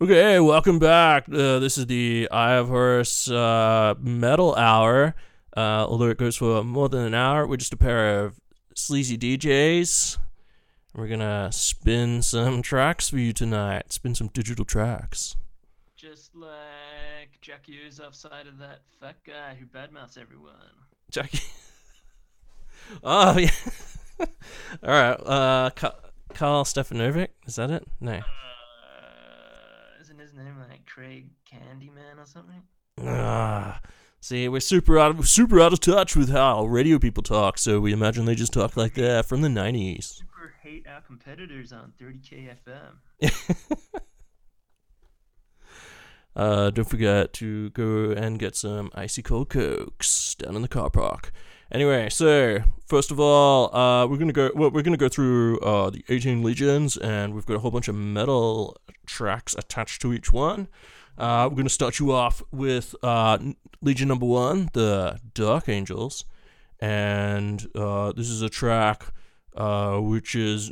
Okay, welcome back. Uh, this is the Eye of Horus uh, Metal Hour. Uh, although it goes for more than an hour, we're just a pair of sleazy DJs. We're gonna spin some tracks for you tonight. Spin some digital tracks. Just like Jackie O's offside of that fat guy who badmouths everyone. Jackie. oh yeah. All right. Uh, Karl Stefanovic. Is that it? No. Name like Craig Candyman or something? Ah, see, we're super out of super out of touch with how radio people talk. So we imagine they just talk like that from the nineties. Super hate our competitors on 30k FM. Uh, don't forget to go and get some icy cold cokes down in the car park. Anyway, so first of all, uh, we're gonna go. Well, we're gonna go through uh, the 18 legions, and we've got a whole bunch of metal tracks attached to each one. Uh, we're gonna start you off with uh, Legion number one, the Dark Angels, and uh, this is a track uh, which is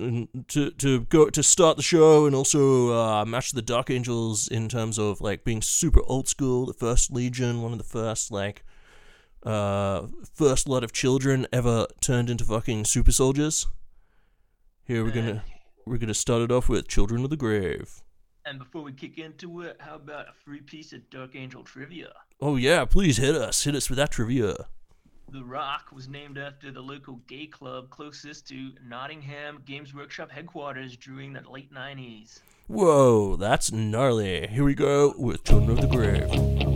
to to go to start the show and also match the Dark Angels in terms of like being super old school. The first Legion, one of the first like uh, first lot of children ever turned into fucking super soldiers. Here we're gonna we're gonna start it off with Children of the Grave. And before we kick into it, how about a free piece of Dark Angel trivia? Oh yeah, please hit us, hit us with that trivia. The Rock was named after the local gay club closest to Nottingham Games Workshop headquarters during the late 90s. Whoa, that's gnarly. Here we go with Children of the Grave.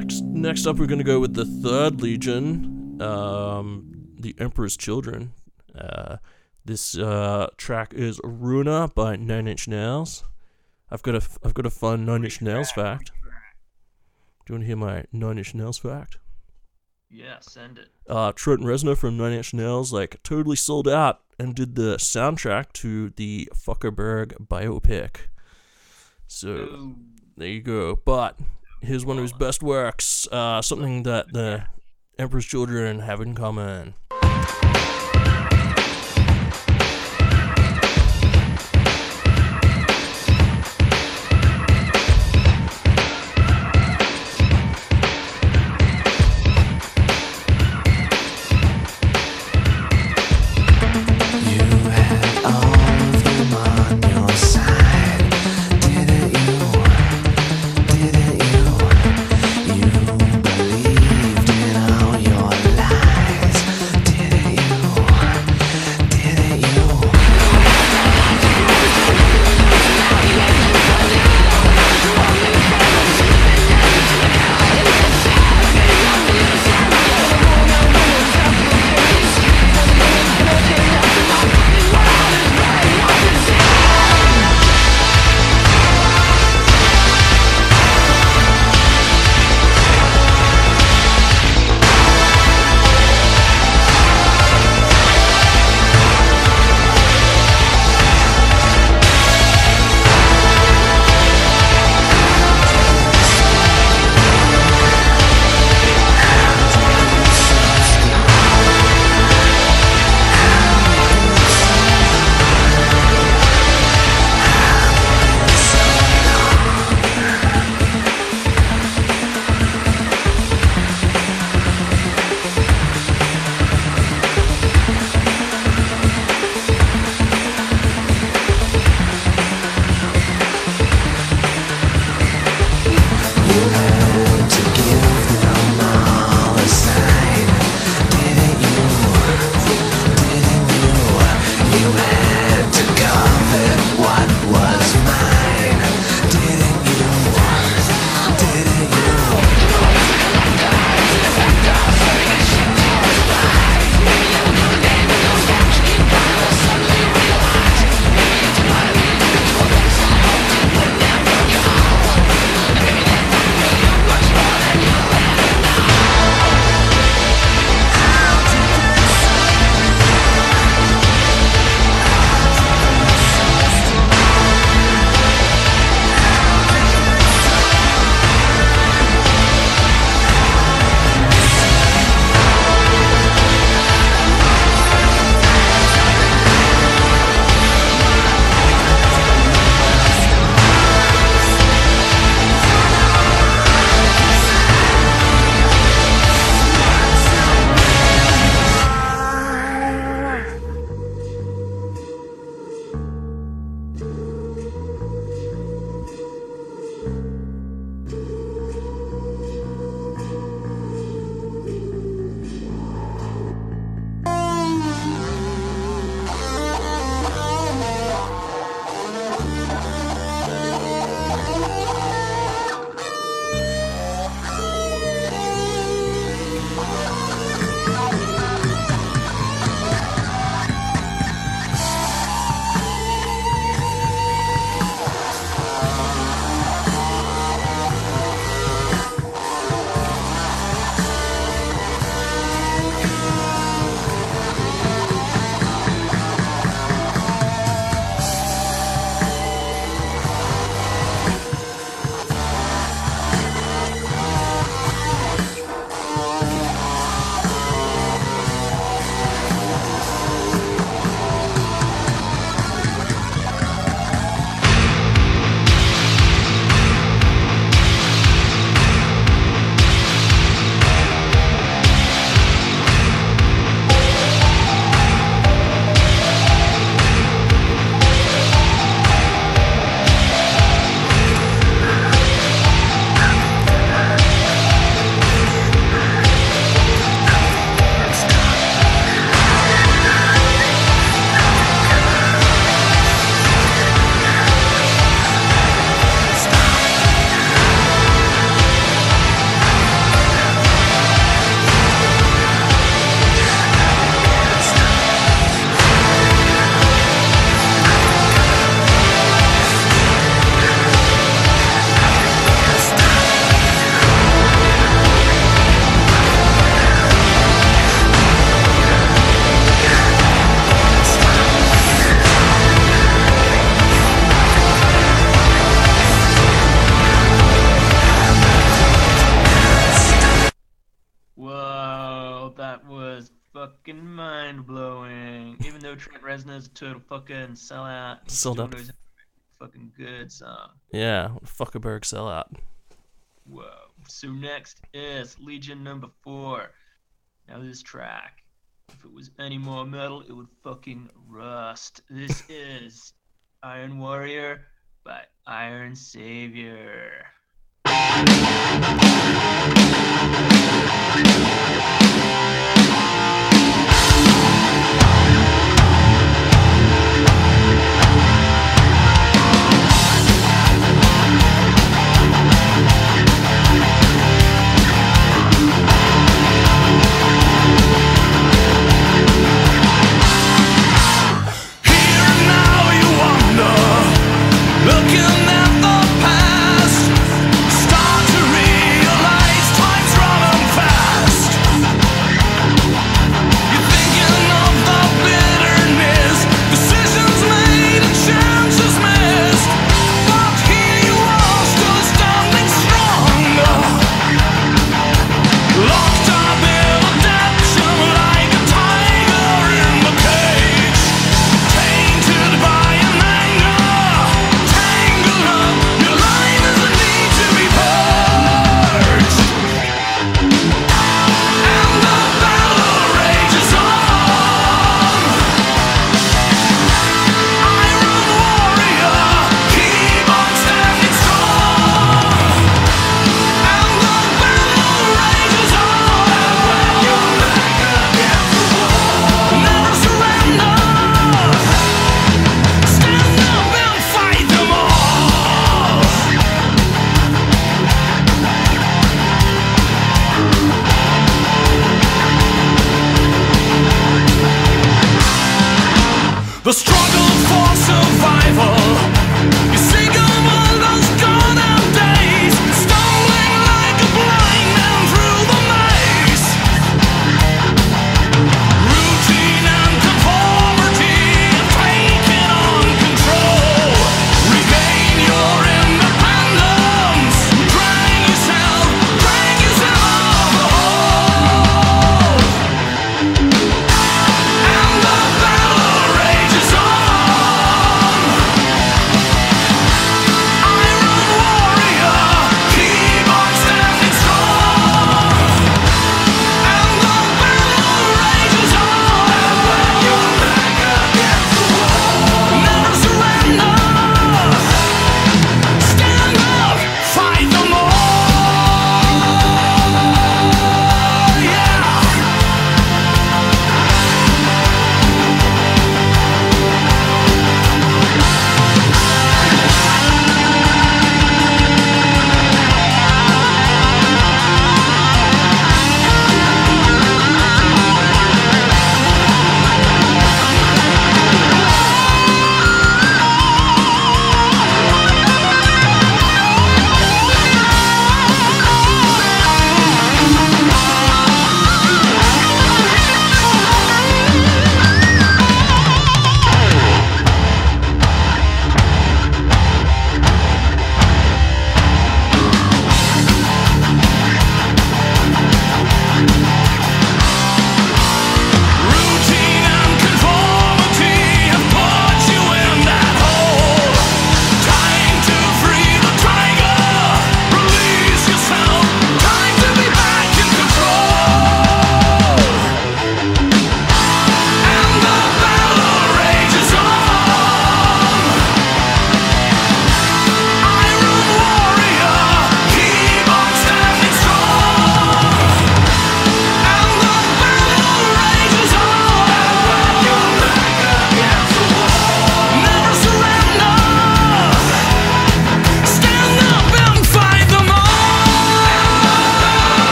Next next up, we're gonna go with the Third Legion, um, the Emperor's Children. Uh, this uh, track is Ruiner by Nine Inch Nails. I've got a I've got a fun Nine Inch Nails fact. Do you want to hear my Nine Inch Nails fact? Yeah, send it. uh, Trent Reznor from Nine Inch Nails like totally sold out and did the soundtrack to the Fuckerberg biopic. So Ooh. there you go. But here's one of his best works. Uh, something that the Emperor's Children have in common. Reznor's a total fucker and sellout, he Sold out. knows how to make a fucking good song. Yeah, Fuckerberg sellout. Whoa. So next is Legion number four. Now this track, if it was any more metal, it would fucking rust. This is Iron Warrior by Iron Savior.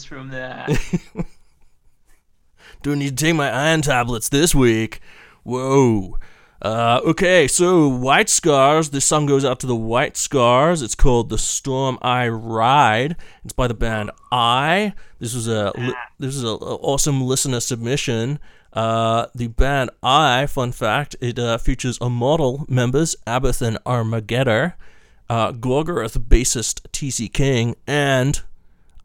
From that. Don't need to take my iron tablets this week. Whoa. Uh, okay, so White Scars. This song goes out to the White Scars. It's called "The Storm I Ride." It's by the band I. This was a li- this is an a awesome listener submission. Uh, the band I, fun fact, it uh, features Immortal members Abbath and Armagedda, uh, Gorgoroth bassist TC King, and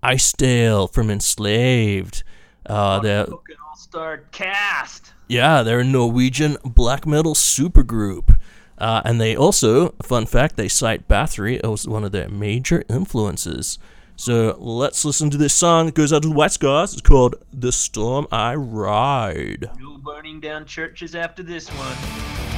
Ice Dale from Enslaved. Uh, they're fucking all-star cast. yeah, they're a Norwegian black metal supergroup. Uh, and they also, fun fact, they cite Bathory as one of their major influences. So let's listen to this song. It goes out to the White Scars. It's called The Storm I Ride. No burning down churches after this one.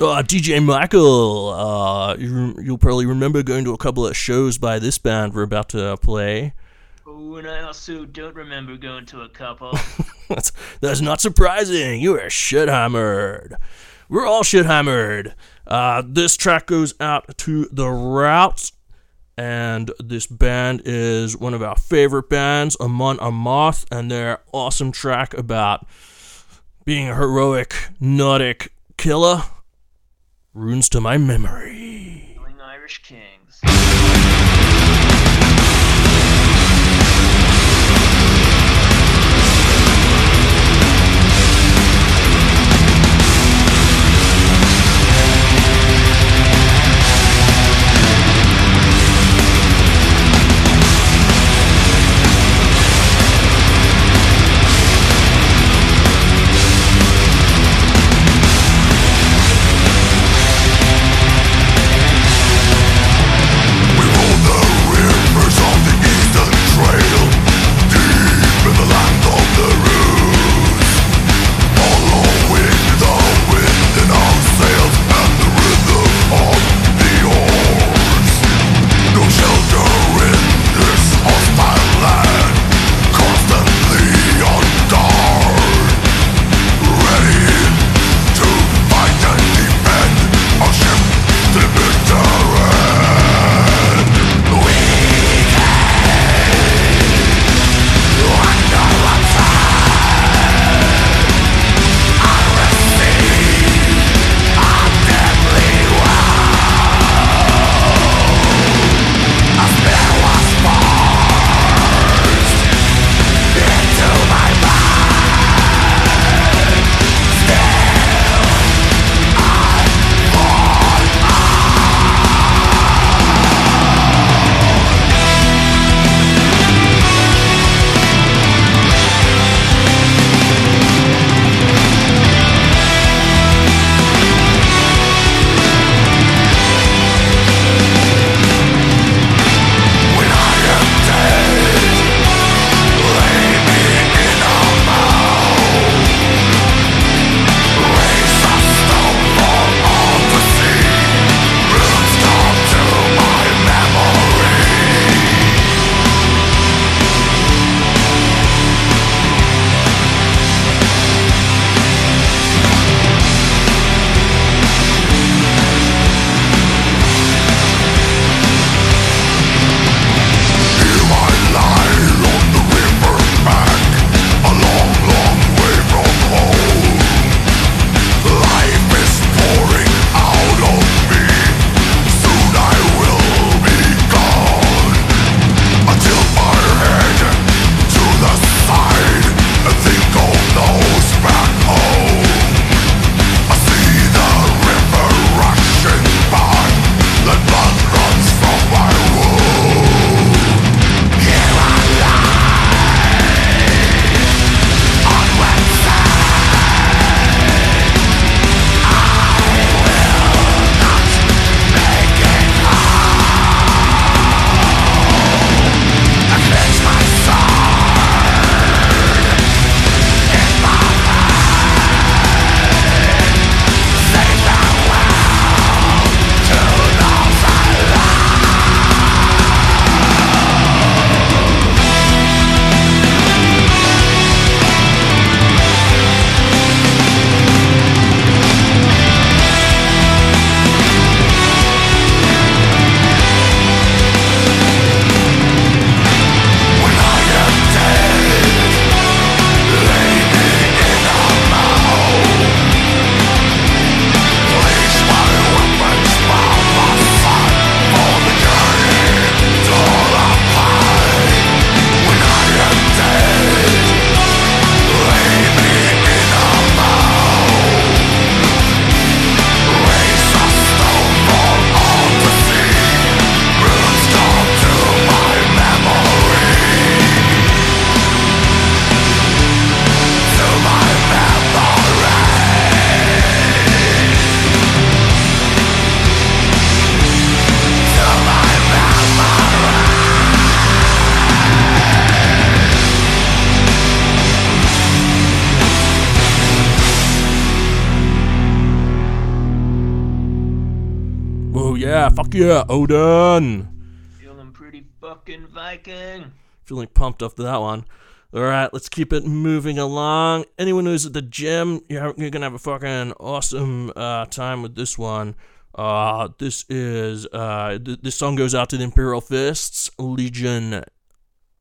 Uh, DJ Michael, uh, you, you'll probably remember going to a couple of shows by this band we're about to play. Oh, and I also don't remember going to a couple. that's, that's not surprising. You are shit hammered. We're all shit hammered. Uh, this track goes out to the Rout, and this band is one of our favorite bands, Amon Amarth, and their awesome track about being a heroic Nordic killer runes to my memory. Killing Yeah, Odin. Feeling pretty fucking Viking. Feeling pumped after that one. All right, let's keep it moving along. Anyone who's at the gym, you're, you're gonna have a fucking awesome uh, time with this one. Uh, this is uh, th- this song goes out to the Imperial Fists, Legion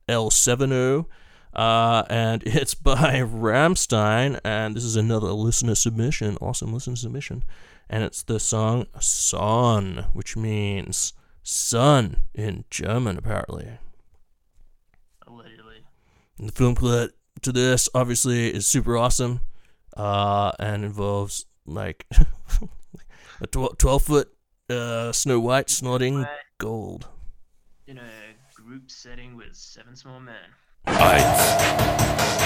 L70, uh, and it's by Rammstein, and this is another listener submission, awesome listener submission, and it's the song "Sonne," which means sun in German, apparently. Allegedly. And the film clip to this obviously is super awesome, uh, and involves like a twelve foot uh, Snow White snorting Right. gold. In a group setting with seven small men. Eins,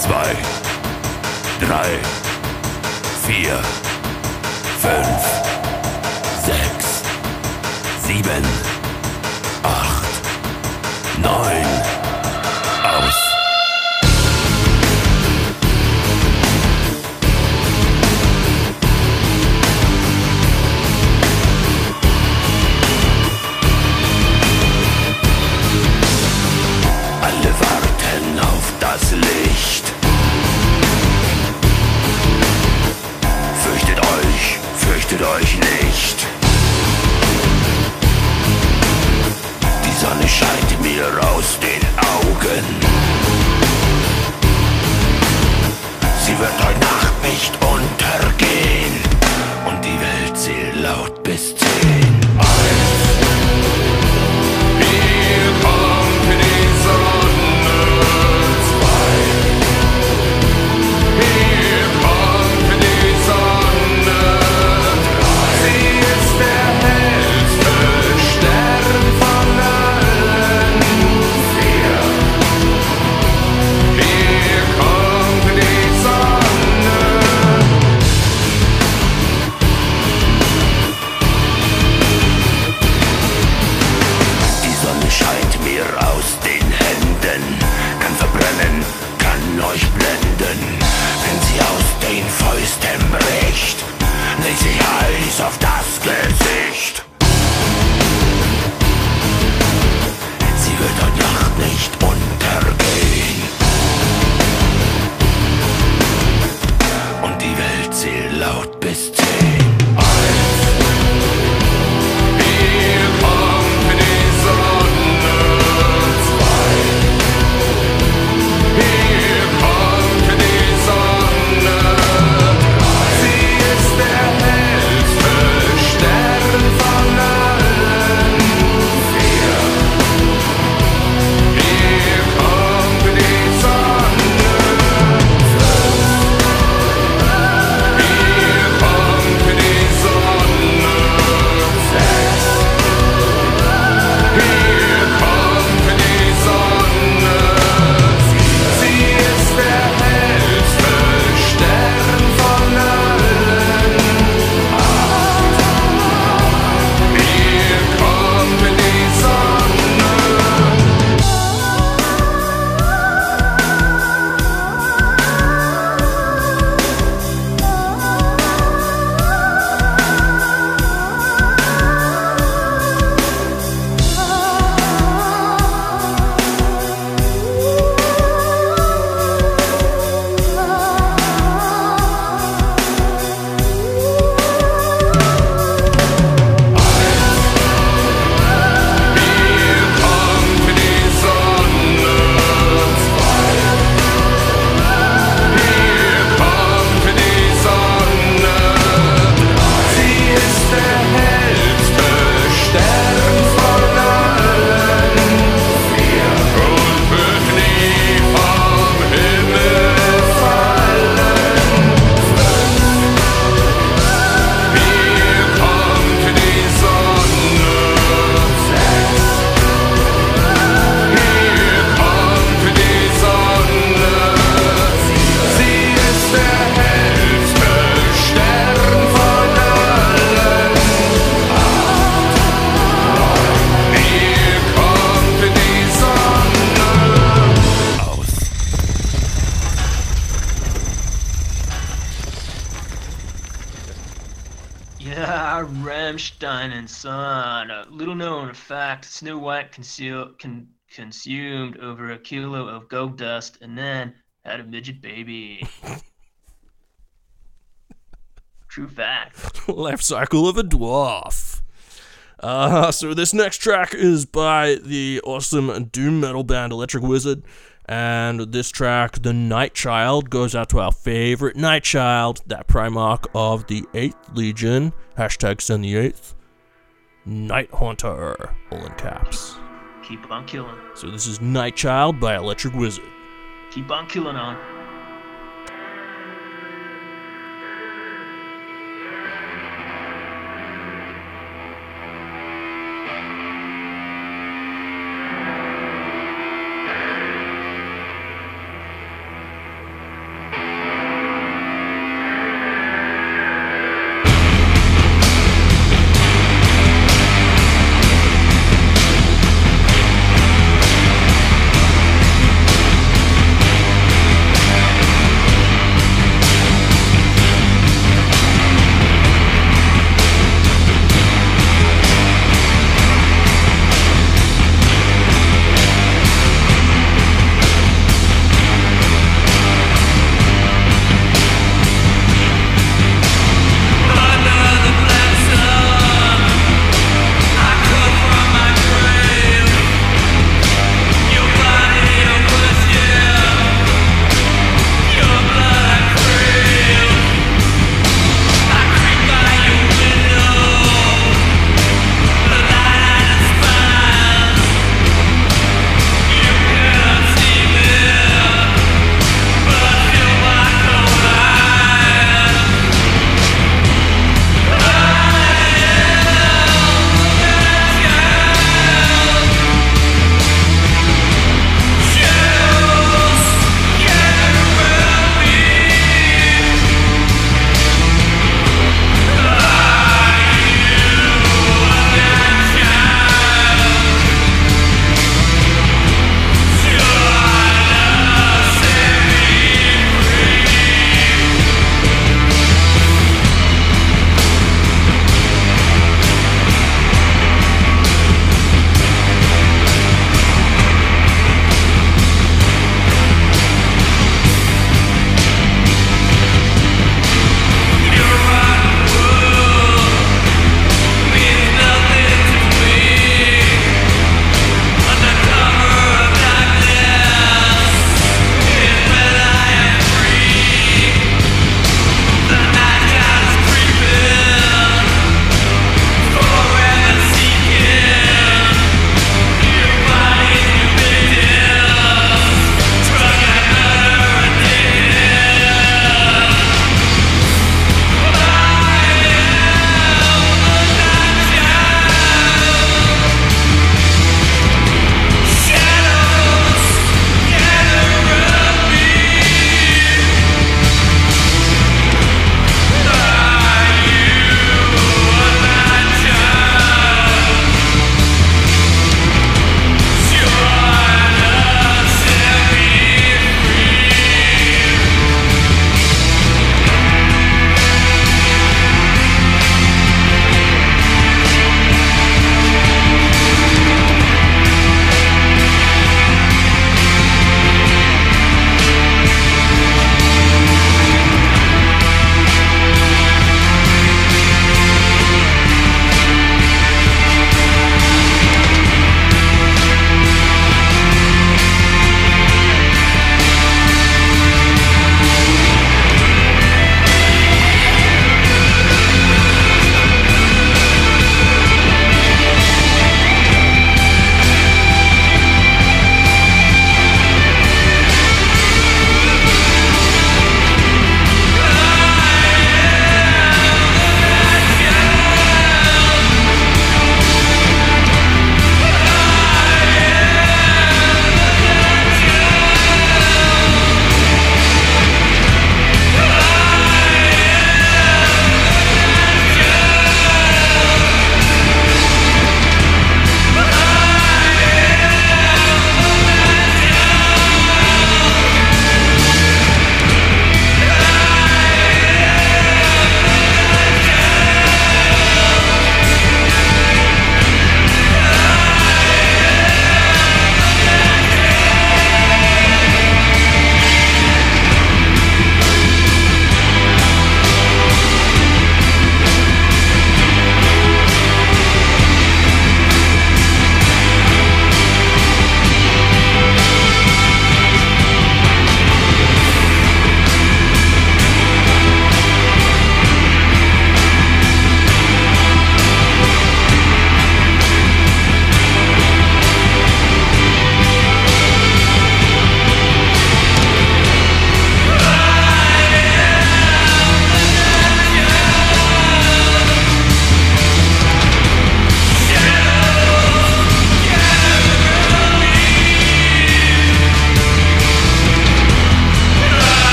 zwei, drei, vier, fünf, sechs, sieben, acht, neun. Conceal, con, consumed over a kilo of gold dust and then had a midget baby. True fact. Life cycle of a dwarf. Uh, so this next track is by the awesome doom metal band Electric Wizard. And this track, The Night Child, goes out to our favorite Night Child, that Primarch of the 8th Legion. Hashtag send the 8th. Night Haunter, all in caps. Keep on killing. So this is Night Child by Electric Wizard. Keep on killing on.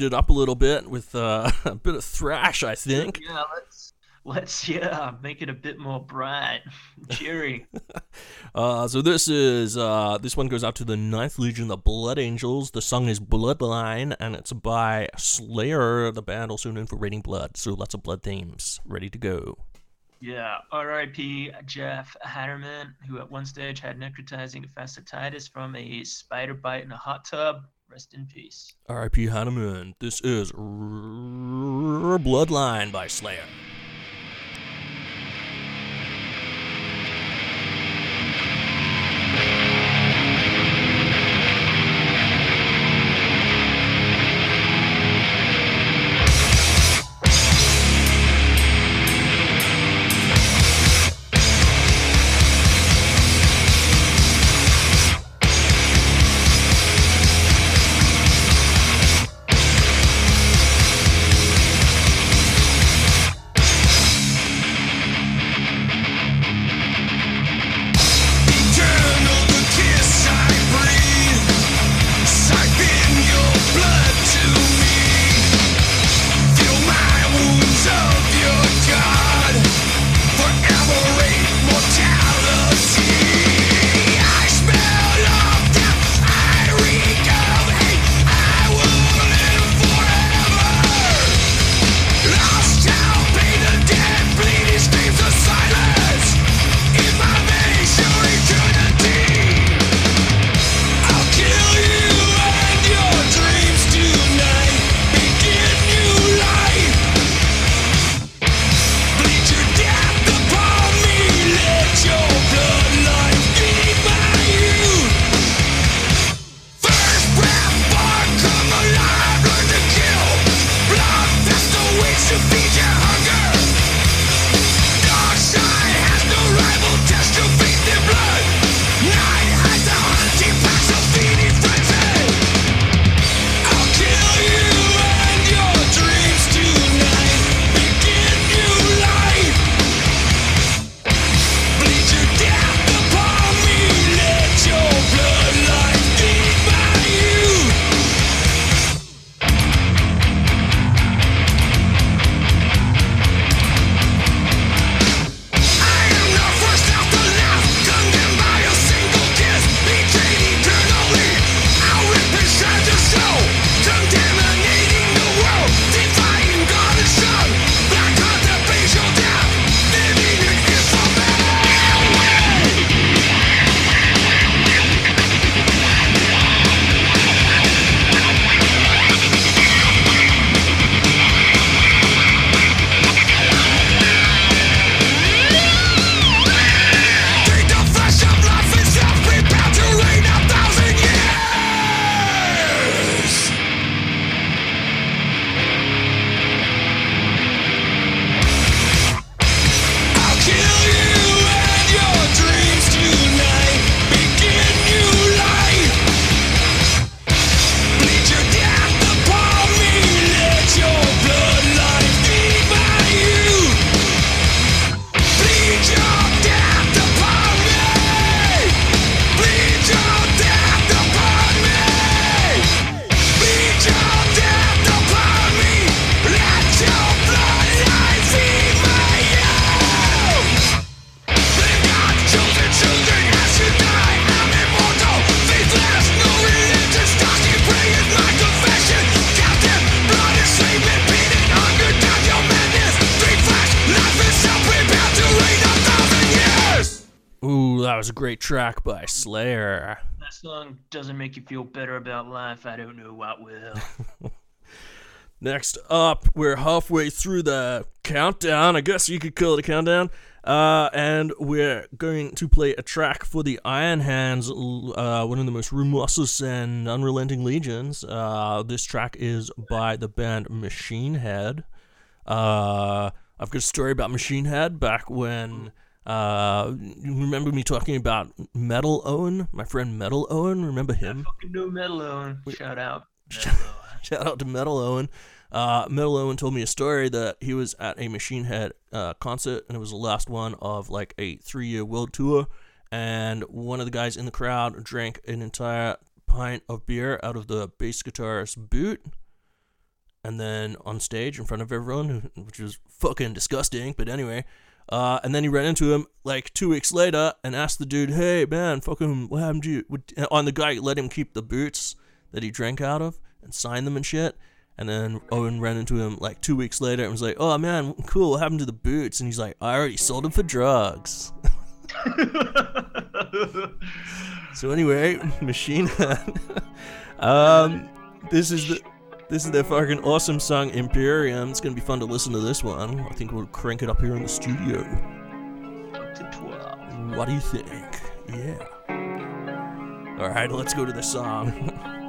Speed it up a little bit with uh, a bit of thrash, I think. Yeah, let's let's yeah make it a bit more bright, cheery. Uh, so this is uh, this one goes out to the Ninth Legion, the Blood Angels. The song is Bloodline, and it's by Slayer, the band also known for Raining Blood. So lots of blood themes ready to go. Yeah, R.I.P. Jeff Hanneman, who at one stage had necrotizing fasciitis from a spider bite in a hot tub. Rest in peace. R.I.P. Hanneman. This is Bloodline by Slayer. Track by Slayer. That song doesn't make you feel better about life. I don't know what will. Next up, we're halfway through the countdown. I guess you could call it a countdown. Uh, and we're going to play a track for the Iron Hands, uh, one of the most remorseless and unrelenting legions. Uh, this track is by the band Machine Head. Uh, I've got a story about Machine Head back when. Uh, you remember me talking about Metal Owen, my friend Metal Owen? Remember him? Fucking no metal Owen. Shout out. Metal Owen. Shout out to Metal Owen. Uh, Metal Owen told me a story that he was at a Machine Head uh, concert, and it was the last one of like a three-year world tour. And one of the guys in the crowd drank an entire pint of beer out of the bass guitarist's boot, and then on stage in front of everyone, which was fucking disgusting. But anyway, uh, and then he ran into him like two weeks later and asked the dude, "Hey man, fucking, what happened to you?" On the guy let him keep the boots that he drank out of and signed them and shit. And then Owen ran into him like two weeks later and was like, "Oh man, cool. What happened to the boots?" And he's like, "I already sold them for drugs." So anyway, Machine Head. um, this is the this is their fucking awesome song Imperium. It's gonna be fun to listen to this one. I think we'll crank it up here in the studio. Up to 12. What do you think? Yeah. All right, let's go to the song.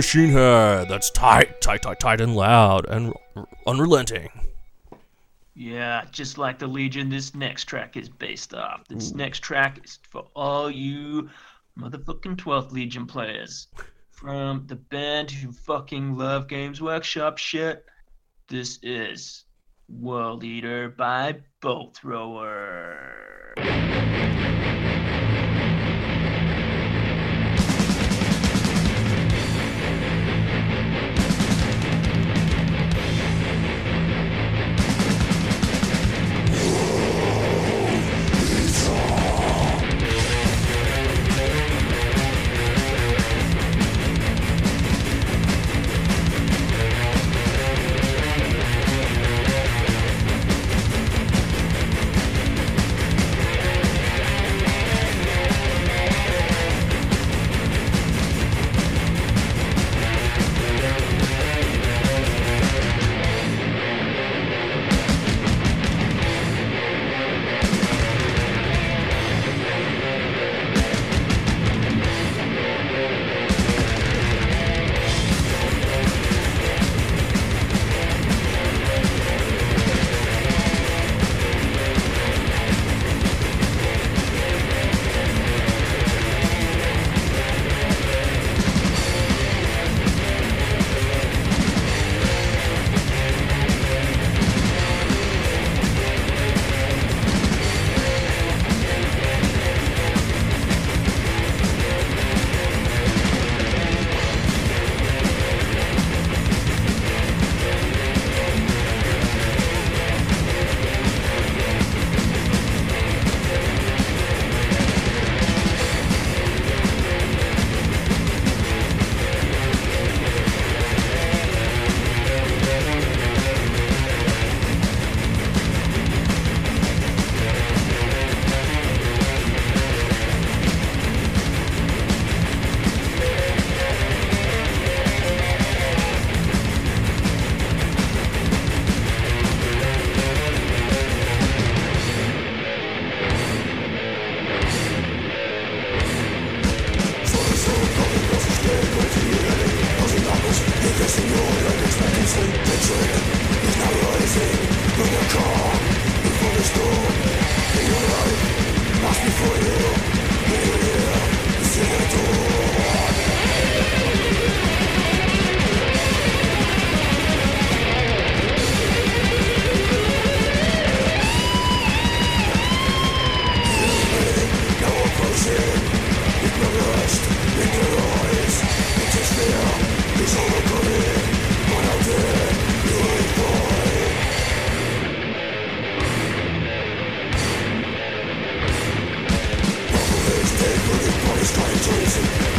Machine Head, that's tight, tight, tight, tight, and loud, and r- unrelenting. Yeah, just like the Legion, this next track is based off. This next track is for all you motherfucking 12th Legion players. From the band who fucking love Games Workshop shit, this is World Eater by Bolt Thrower. situation.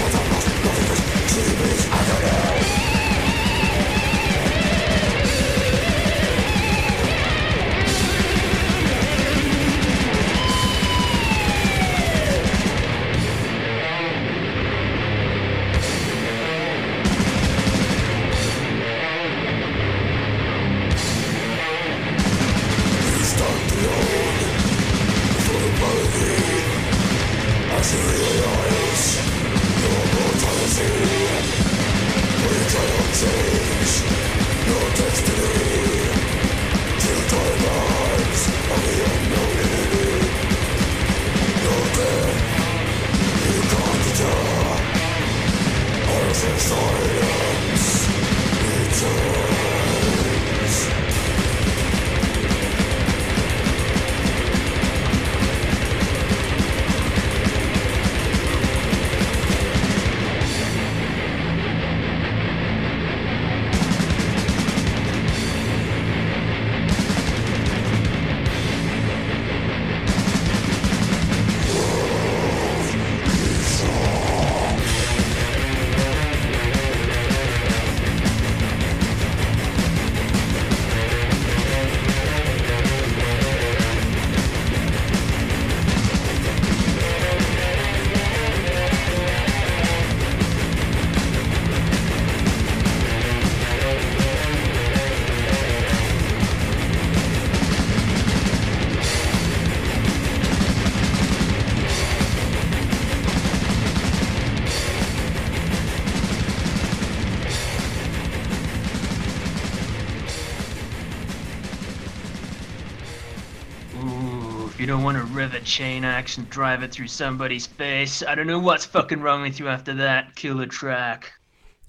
Don't want to rivet chain action, drive it through somebody's face. I don't know what's fucking wrong with you after that. Kill a track.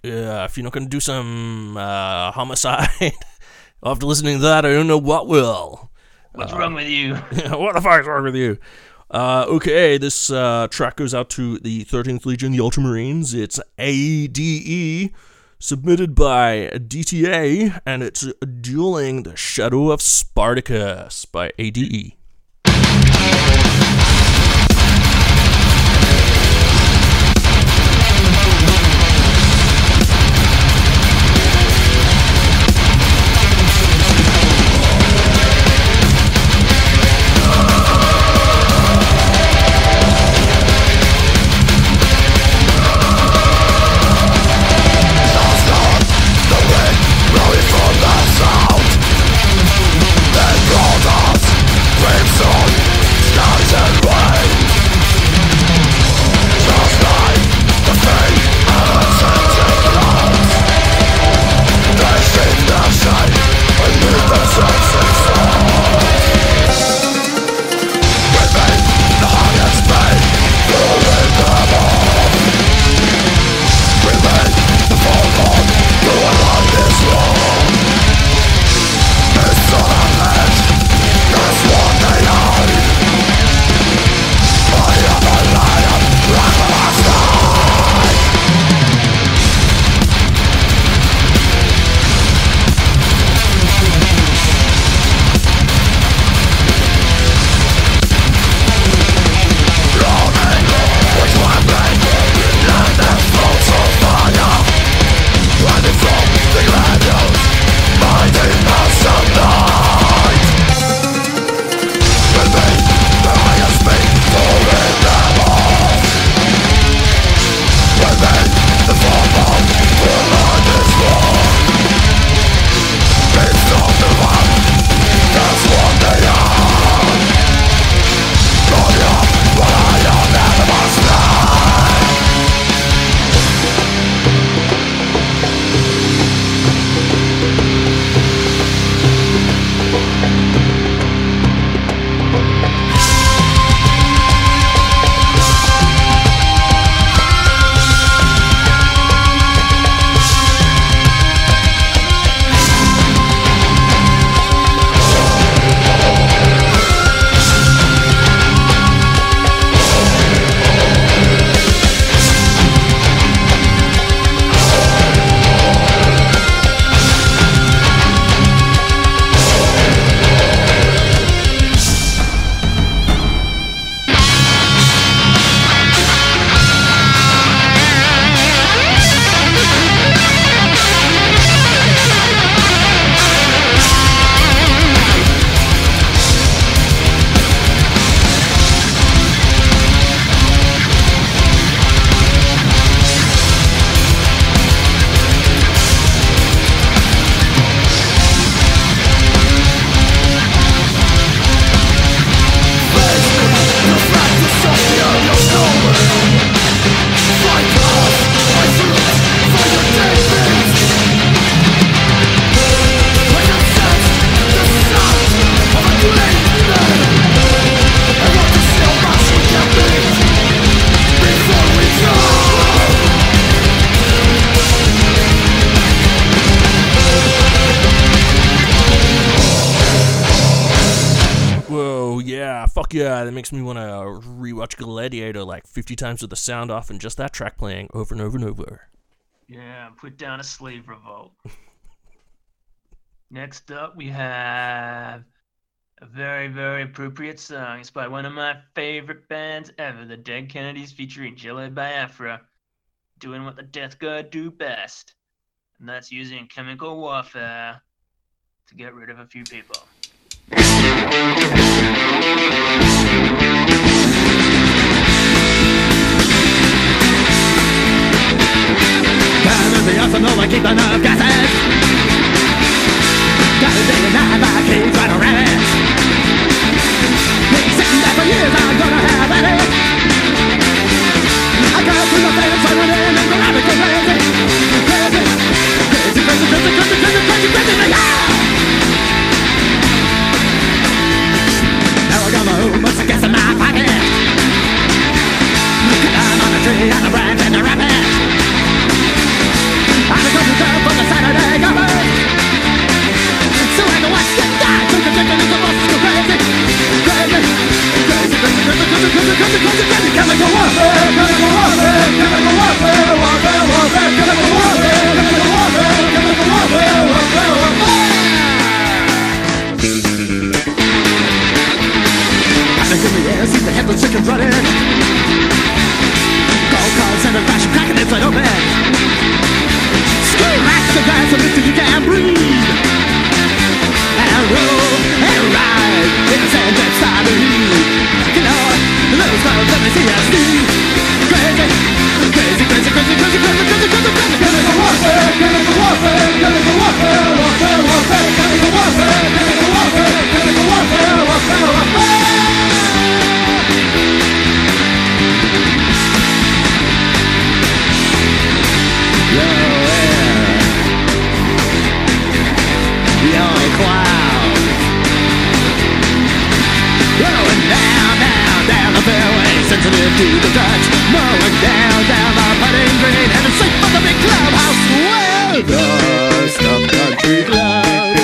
Yeah, if you're not gonna do some uh, homicide after listening to that, I don't know what will. What's wrong with you? what the fuck's wrong with you? Uh, okay, this uh, track goes out to the 13th Legion, the Ultramarines. It's ADE, submitted by DTA, and it's Dueling the Shadow of Spartacus by. ADE. Times with the sound off and just that track playing over and over and over. Yeah, put down a slave revolt. Next up, we have a very, very appropriate song. It's by one of my favorite bands ever, the Dead Kennedys, featuring Jello Biafra, doing what the Death Guard do best, and that's using chemical warfare to get rid of a few people. I keep enough gases. Got a day and night, my kids run around. Been sitting there for years, I'm gonna Chemical warfare, chemical warfare, chemical warfare, the air, see the headless running. And and and you can't breathe. And roll night Innocent and starry You those clouds see Crazy, crazy, crazy, crazy, crazy, crazy, crazy, crazy, crazy down, down, down the fairway, sensitive to the touch. Mowing down, down the putting green, headed safe for the big clubhouse. Well, the stuff country club,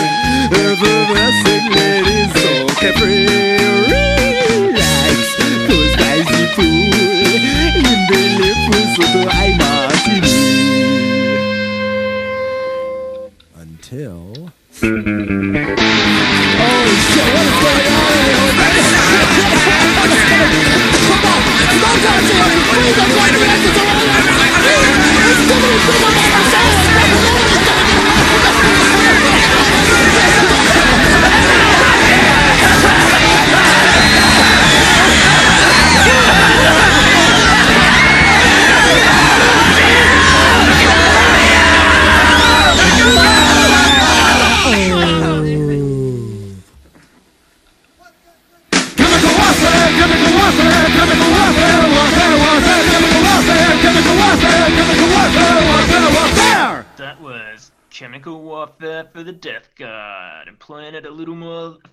effervescing ladies so carefree.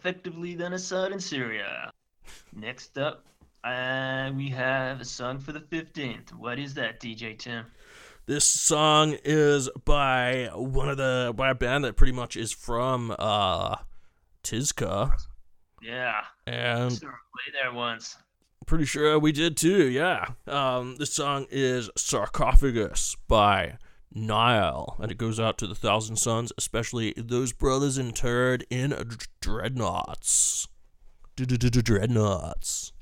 Effectively than Assad in Syria. Next up, uh, we have a song for the 15th. What is that, DJ Tim? This song is by one of the by a band that pretty much is from uh Tizca, Yeah, and him play there once. pretty sure we did too. Yeah. Um, this song is "Sarcophagus" by Nile, and it goes out to the Thousand Sons, especially those brothers interred in dreadnoughts. Dreadnoughts.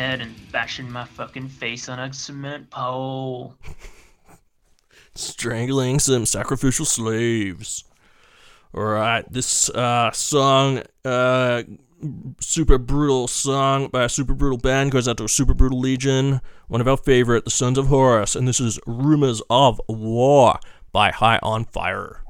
Head and bashing my fucking face on a cement pole. strangling some sacrificial slaves. All right, this uh, song, uh, super brutal song by a super brutal band, goes out to a super brutal legion. One of our favorite, the Sons of Horus, and this is "Rumors of War" by High on Fire.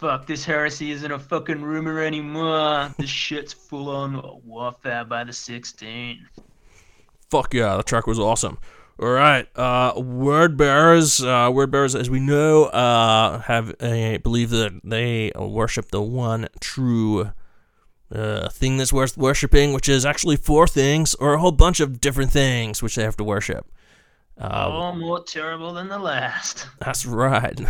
Fuck. This heresy isn't a fucking rumor anymore. This shit's full on warfare by the 16. Fuck yeah, the track was awesome. All right, uh, word bearers, uh, word bearers, as we know, uh, have a believe that they worship the one true uh, thing that's worth worshiping, which is actually four things or a whole bunch of different things which they have to worship. Uh, All more terrible than the last. That's right.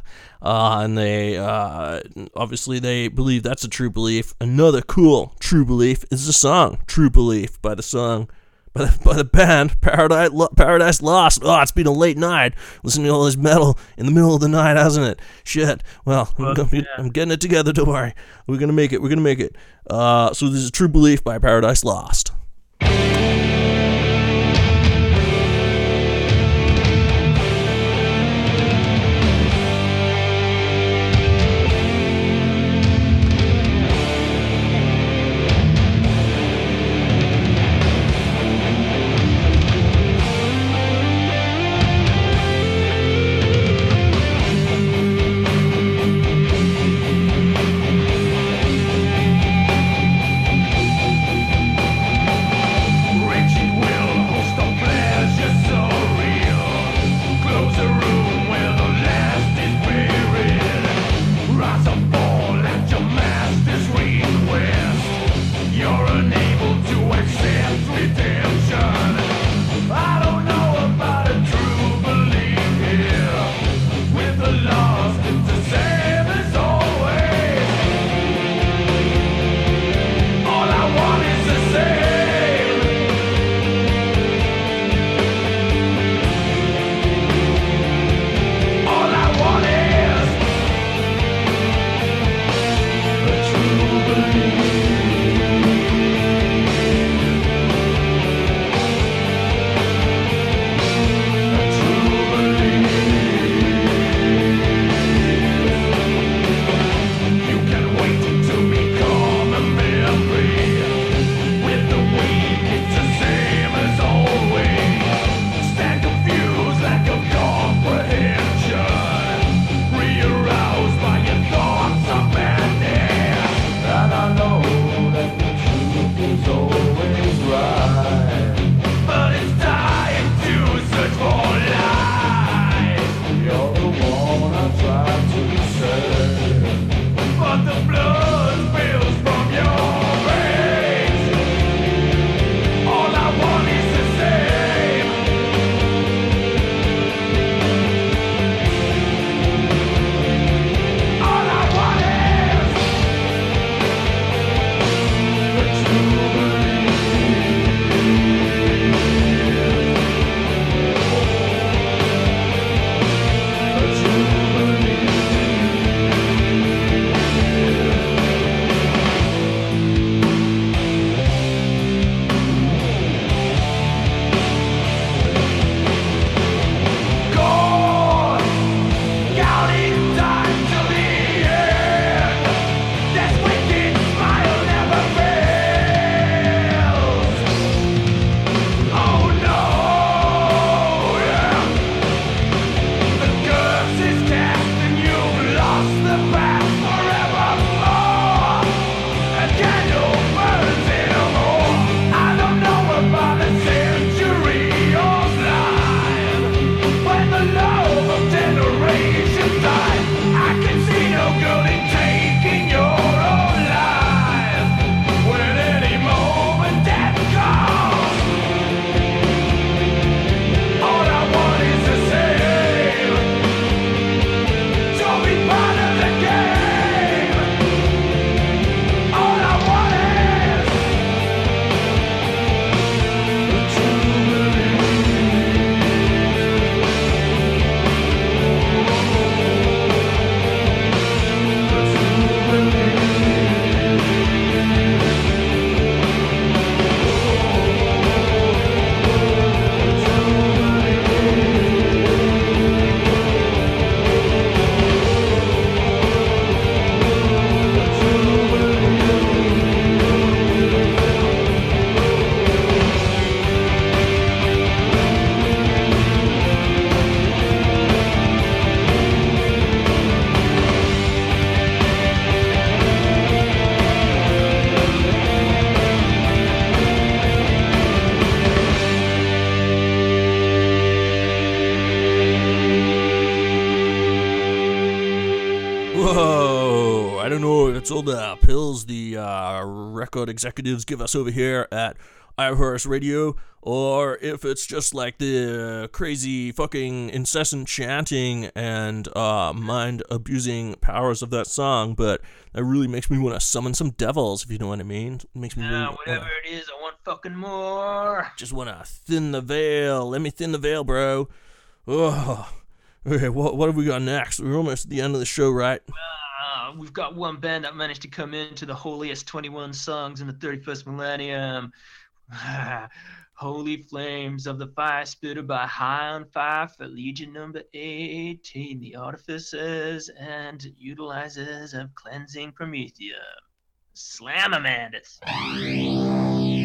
uh, and they uh, obviously they believe that's a true belief. Another cool true belief is the song "True Belief" by the song by the, by the band Paradise Lo- Paradise Lost. Oh, it's been a late night listening to all this metal in the middle of the night, hasn't it? Shit. Well, I'm, yeah. I'm getting it together. Don't worry. We're gonna make it. We're gonna make it. Uh, so this is "True Belief" by Paradise Lost. Record executives give us over here at iHorse Radio, or if it's just like the crazy fucking incessant chanting and uh, mind abusing powers of that song. But that really makes me want to summon some devils, if you know what I mean. It makes me really Nah, wanna- whatever it is, I want fucking more. just want to thin the veil. Let me thin the veil, bro. Oh. Okay, what, what have we got next? We're almost at the end of the show, right? Uh, Uh, we've got one band that managed to come into the holiest 21 songs in the 31st millennium. Holy flames of the fire spitter by high on fire for Legion number 18, the artificers and utilizers of cleansing Prometheus. Slamamandus. Holy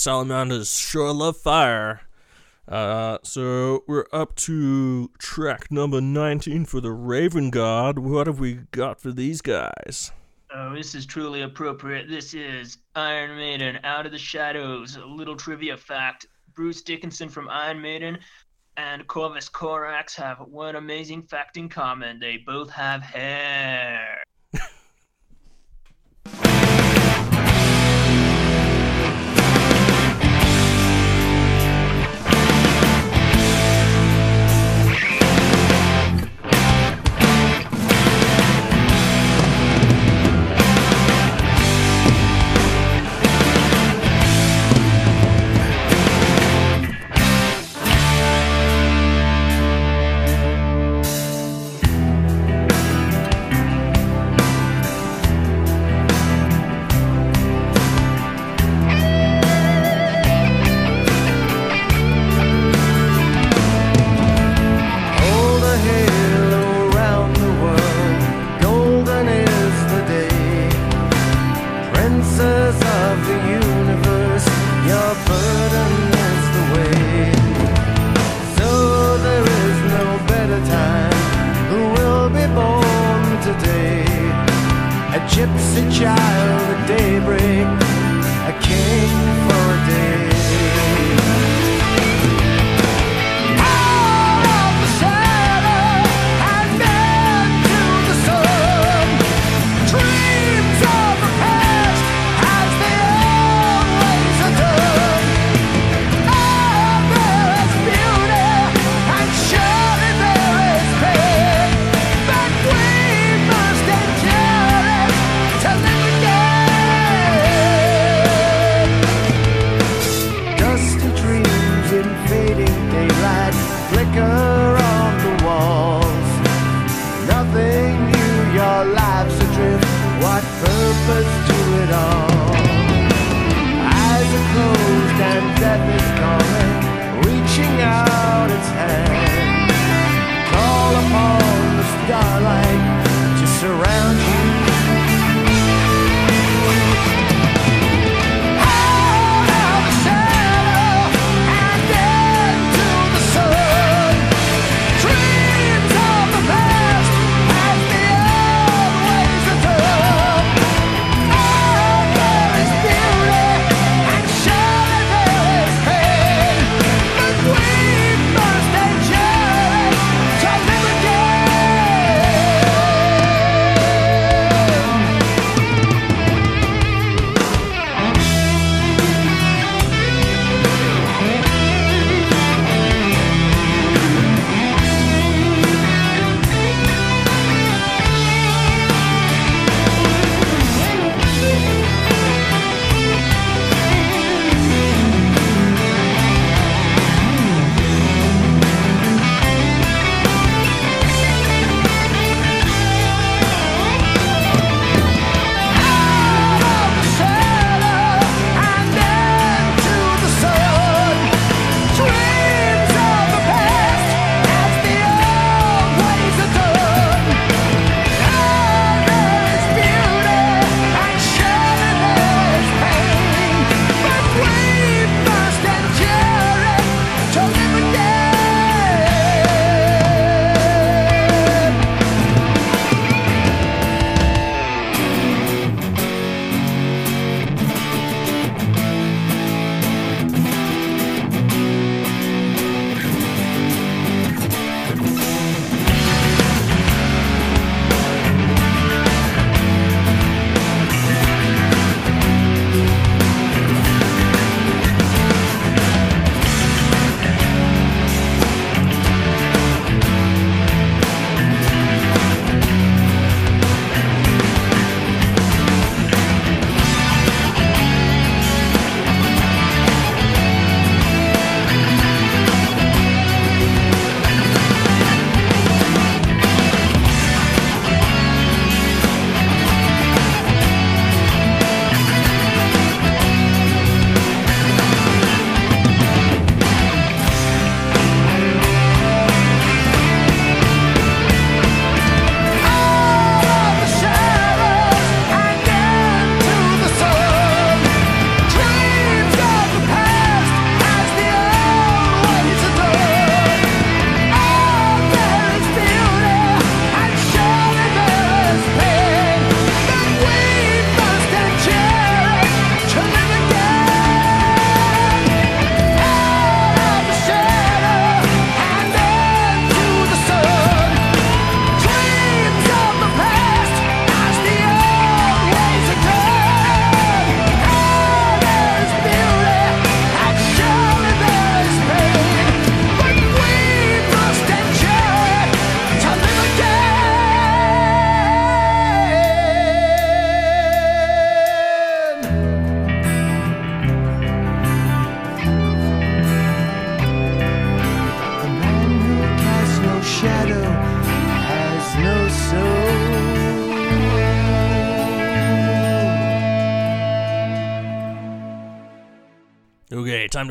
salamanders sure love fire. Uh, so we're up to track number 19 for the Raven Guard. What have we got for these guys? Oh, this is truly appropriate. This is Iron Maiden, Out of the Shadows. A little trivia fact Bruce Dickinson from Iron Maiden and Corvus Corax have one amazing fact in common. They both have hair.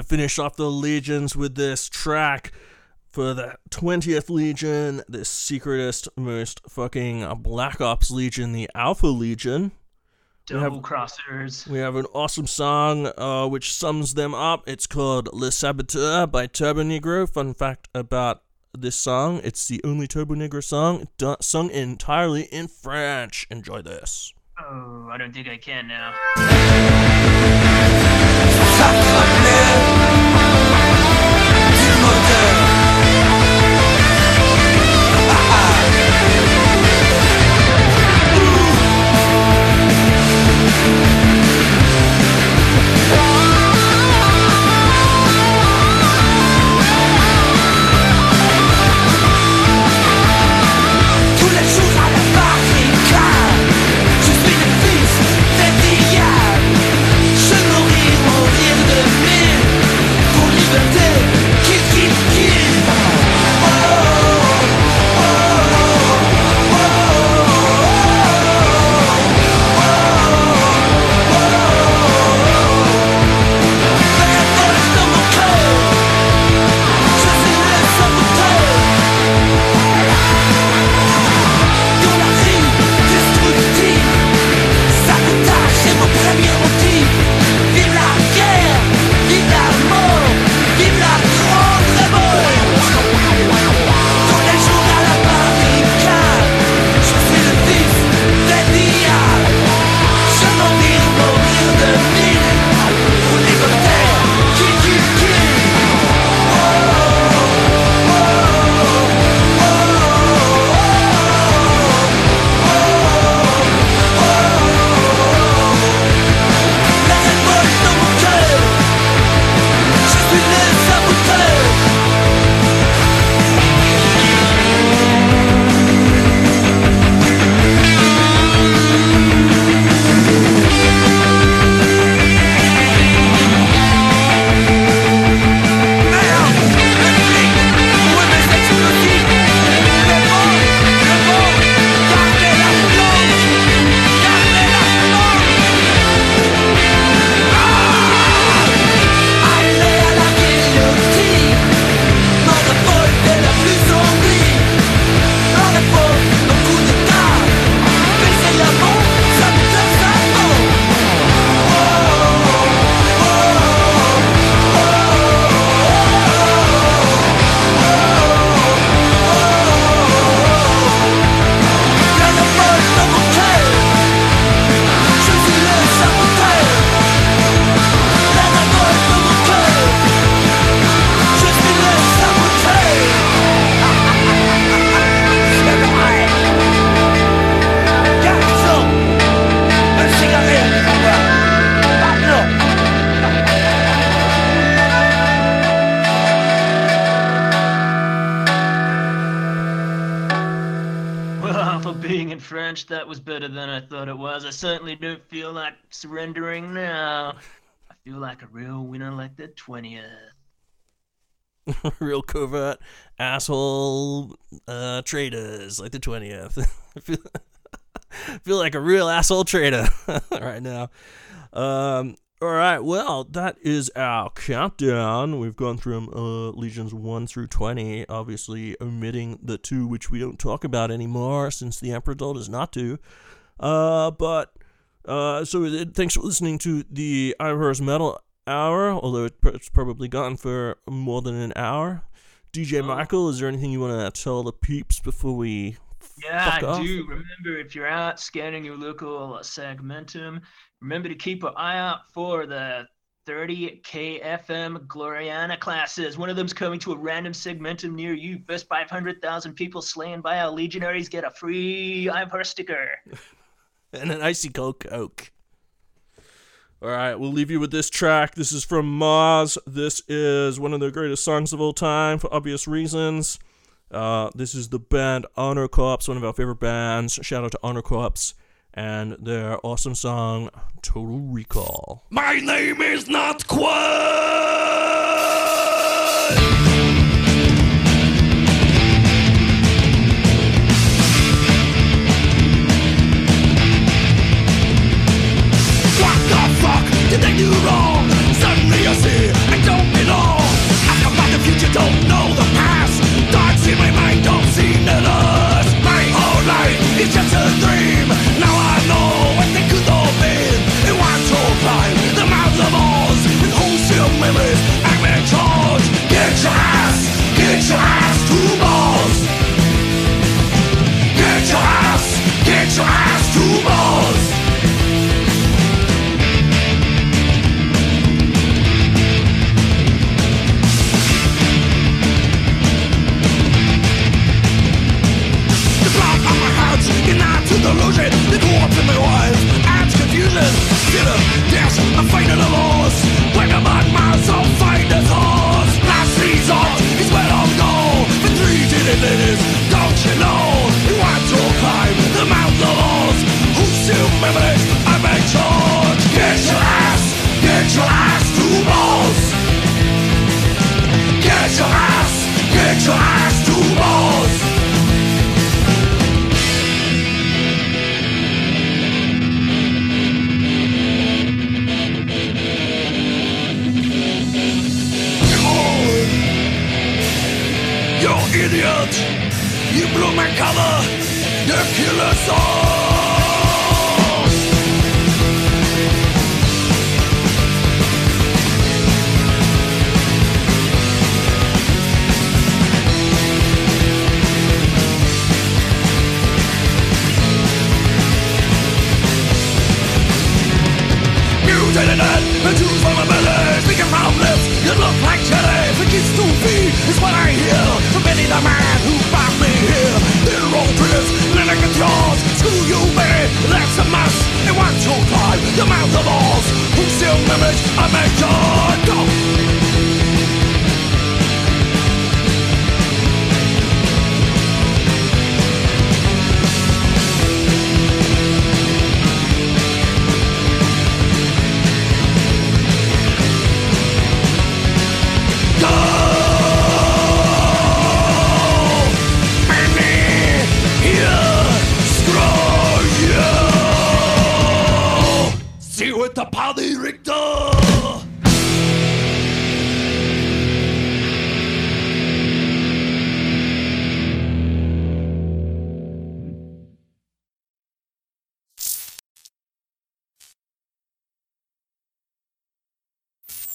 Finish off the legions with this track for the 20th Legion, the secretest, most fucking Black Ops Legion, the Alpha Legion. have- Double crossers. We have an awesome song uh, which sums them up. It's called Le Saboteur by Turbonegro. Fun fact about this song it's the only Turbonegro song do- sung entirely in French. Enjoy this. Oh, I don't think I can now. Satanás asshole uh, traders like the 20th. I feel, feel like a real asshole trader right now. Um, all right, well, that is our countdown. We've gone through uh, Legions 1 through 20, obviously omitting the two which we don't talk about anymore since the Emperor told us not to. Uh, but, uh, so uh, thanks for listening to the Irish Metal Hour, although it's probably gone for more than an hour. DJ oh. Michael, is there anything you want to tell the peeps before we Yeah, I do. Remember, if you're out scanning your local uh, segmentum, remember to keep an eye out for the 30 KFM Gloriana classes. One of them's coming to a random segmentum near you. First 500,000 people slain by our legionaries get a free Ivor sticker. and an icy cold coke. All right, we'll leave you with this track. This is from Mars. This is one of the greatest songs of all time for obvious reasons. Uh, this is the band Honor Corps, one of our favorite bands. Shout out to Honor Corps and their awesome song Total Recall. My name is not Quaid. Did they do wrong? Suddenly I see I don't belong. I the future, don't know the past. My mind don't. My whole life is just a dream. Now I know what they could the of with memories. In charge. Get your to the corpse in my wife adds confusion Still a yes, I'm fighting a loss. When I'm on my soul, find this horse Last resort is where I'll go For three daily ladies, don't you know? You want to climb the Mount of Oz Who's still memories, I'm in charge Get your ass, get your ass to balls Get your ass, get your ass idiot! You blew my cover! You kill us all! Mutilated and juice from my belly Speaking from lips, you look like jelly The kids to feed is what I hear From Benny the man who brought me here. Their own triggers, like it's yours Screw you baby, that's a must They want to climb the mouth of Oz Who still memories I make yours